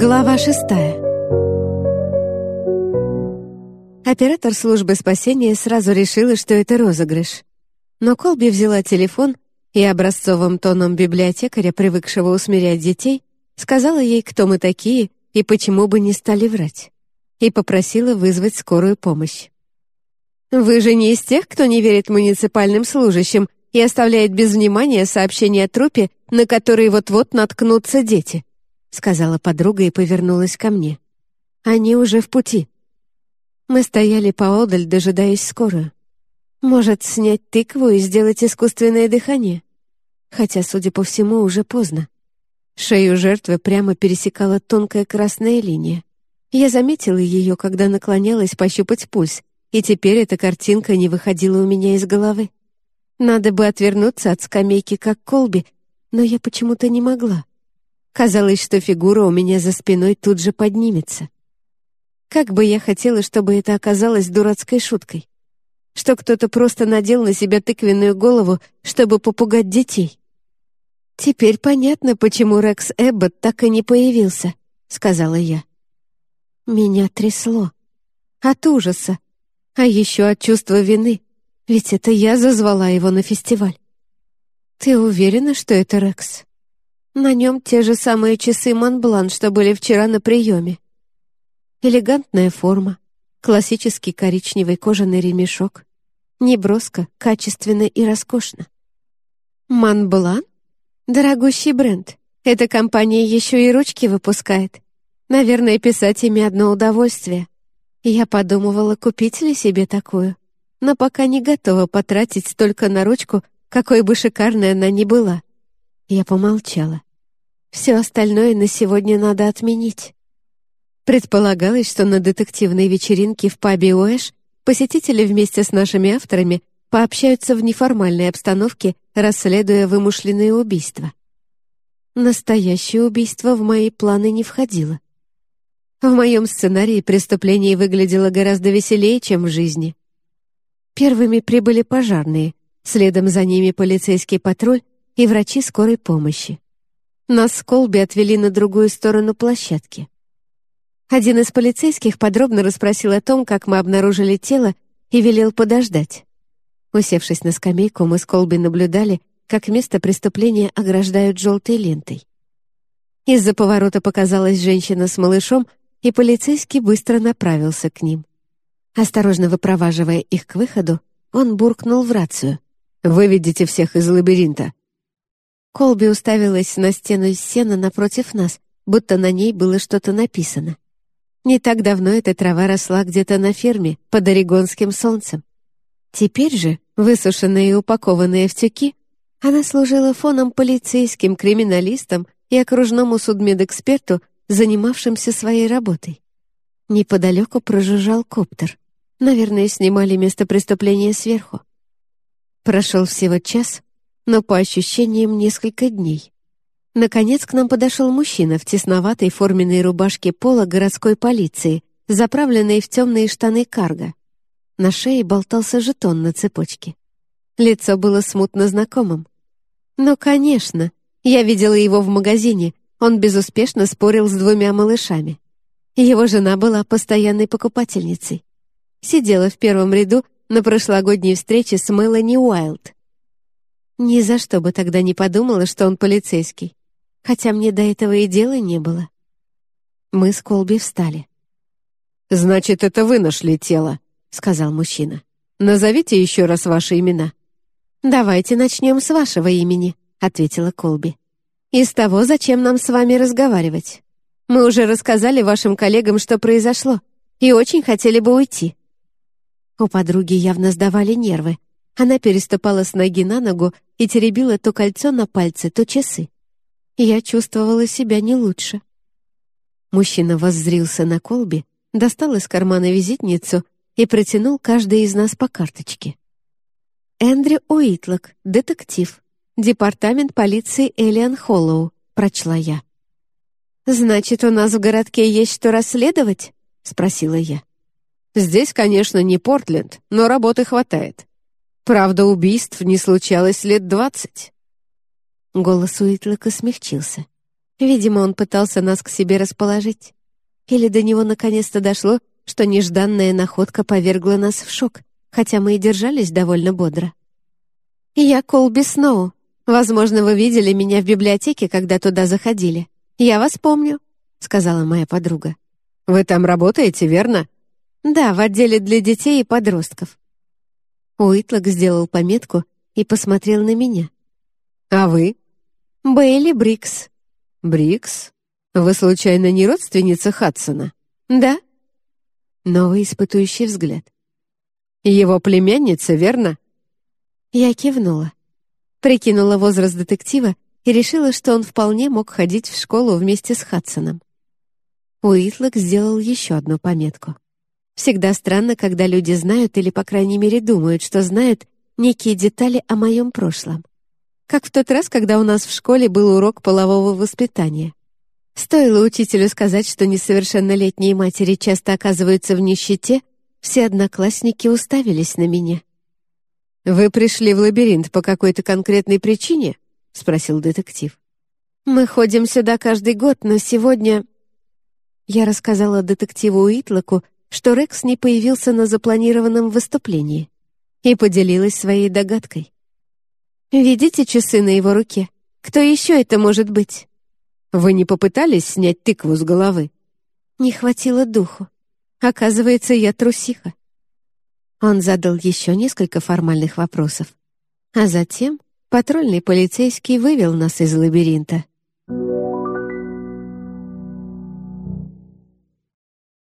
Глава шестая. Оператор службы спасения сразу решила, что это розыгрыш. Но Колби взяла телефон и образцовым тоном библиотекаря, привыкшего усмирять детей, сказала ей, кто мы такие и почему бы не стали врать, и попросила вызвать скорую помощь. «Вы же не из тех, кто не верит муниципальным служащим и оставляет без внимания сообщение о трупе, на который вот-вот наткнутся дети», — сказала подруга и повернулась ко мне. «Они уже в пути». Мы стояли поодаль, дожидаясь скорую. Может, снять тыкву и сделать искусственное дыхание? Хотя, судя по всему, уже поздно. Шею жертвы прямо пересекала тонкая красная линия. Я заметила ее, когда наклонялась пощупать пульс, и теперь эта картинка не выходила у меня из головы. Надо бы отвернуться от скамейки, как Колби, но я почему-то не могла. Казалось, что фигура у меня за спиной тут же поднимется. Как бы я хотела, чтобы это оказалось дурацкой шуткой. Что кто-то просто надел на себя тыквенную голову, чтобы попугать детей. «Теперь понятно, почему Рекс Эббот так и не появился», — сказала я. Меня трясло. От ужаса. А еще от чувства вины. Ведь это я зазвала его на фестиваль. «Ты уверена, что это Рекс?» На нем те же самые часы Монблан, что были вчера на приеме. Элегантная форма, классический коричневый кожаный ремешок. Неброско, качественно и роскошно. Монблан? Дорогущий бренд. Эта компания еще и ручки выпускает. Наверное, писать ими одно удовольствие. Я подумывала, купить ли себе такую, но пока не готова потратить столько на ручку, какой бы шикарной она ни была. Я помолчала. Все остальное на сегодня надо отменить. Предполагалось, что на детективной вечеринке в пабе Уэш посетители вместе с нашими авторами пообщаются в неформальной обстановке, расследуя вымышленные убийства. Настоящее убийство в мои планы не входило. В моем сценарии преступление выглядело гораздо веселее, чем в жизни. Первыми прибыли пожарные, следом за ними полицейский патруль и врачи скорой помощи. Нас с Колби отвели на другую сторону площадки. Один из полицейских подробно расспросил о том, как мы обнаружили тело, и велел подождать. Усевшись на скамейку, мы с Колби наблюдали, как место преступления ограждают желтой лентой. Из-за поворота показалась женщина с малышом, и полицейский быстро направился к ним. Осторожно выпроваживая их к выходу, он буркнул в рацию. «Выведите всех из лабиринта. Колби уставилась на стену из сена напротив нас, будто на ней было что-то написано. Не так давно эта трава росла где-то на ферме, под орегонским солнцем. Теперь же, высушенная и упакованная в тюки, она служила фоном полицейским, криминалистам и окружному судмедэксперту, занимавшимся своей работой. Неподалеку прожужжал коптер. Наверное, снимали место преступления сверху. Прошел всего час, но по ощущениям несколько дней. Наконец к нам подошел мужчина в тесноватой форменной рубашке пола городской полиции, заправленной в темные штаны карго. На шее болтался жетон на цепочке. Лицо было смутно знакомым. «Ну, конечно, я видела его в магазине, он безуспешно спорил с двумя малышами. Его жена была постоянной покупательницей. Сидела в первом ряду на прошлогодней встрече с Мелани Уайлд. Ни за что бы тогда не подумала, что он полицейский. Хотя мне до этого и дела не было. Мы с Колби встали. «Значит, это вы нашли тело», — сказал мужчина. «Назовите еще раз ваши имена». «Давайте начнем с вашего имени», — ответила Колби. «Из того, зачем нам с вами разговаривать. Мы уже рассказали вашим коллегам, что произошло, и очень хотели бы уйти». У подруги явно сдавали нервы. Она переступала с ноги на ногу и теребила то кольцо на пальце, то часы. Я чувствовала себя не лучше. Мужчина воззрился на колбе, достал из кармана визитницу и протянул каждой из нас по карточке. «Эндрю Уитлок, детектив, департамент полиции Элиан Холлоу», — прочла я. «Значит, у нас в городке есть что расследовать?» — спросила я. «Здесь, конечно, не Портленд, но работы хватает. Правда, убийств не случалось лет двадцать. Голос Уитлока смягчился. Видимо, он пытался нас к себе расположить. Или до него наконец-то дошло, что нежданная находка повергла нас в шок, хотя мы и держались довольно бодро. «Я Колби Сноу. Возможно, вы видели меня в библиотеке, когда туда заходили. Я вас помню», — сказала моя подруга. «Вы там работаете, верно?» «Да, в отделе для детей и подростков». Уитлок сделал пометку и посмотрел на меня. «А вы?» «Бейли Брикс». «Брикс? Вы, случайно, не родственница Хадсона?» «Да». Новый испытующий взгляд. «Его племянница, верно?» Я кивнула. Прикинула возраст детектива и решила, что он вполне мог ходить в школу вместе с Хадсоном. Уитлок сделал еще одну пометку. Всегда странно, когда люди знают или, по крайней мере, думают, что знают некие детали о моем прошлом. Как в тот раз, когда у нас в школе был урок полового воспитания. Стоило учителю сказать, что несовершеннолетние матери часто оказываются в нищете, все одноклассники уставились на меня. «Вы пришли в лабиринт по какой-то конкретной причине?» — спросил детектив. «Мы ходим сюда каждый год, но сегодня...» Я рассказала детективу Уитлоку, что Рекс не появился на запланированном выступлении и поделилась своей догадкой. «Видите часы на его руке? Кто еще это может быть?» «Вы не попытались снять тыкву с головы?» Не хватило духу. Оказывается, я трусиха. Он задал еще несколько формальных вопросов. А затем патрульный полицейский вывел нас из лабиринта.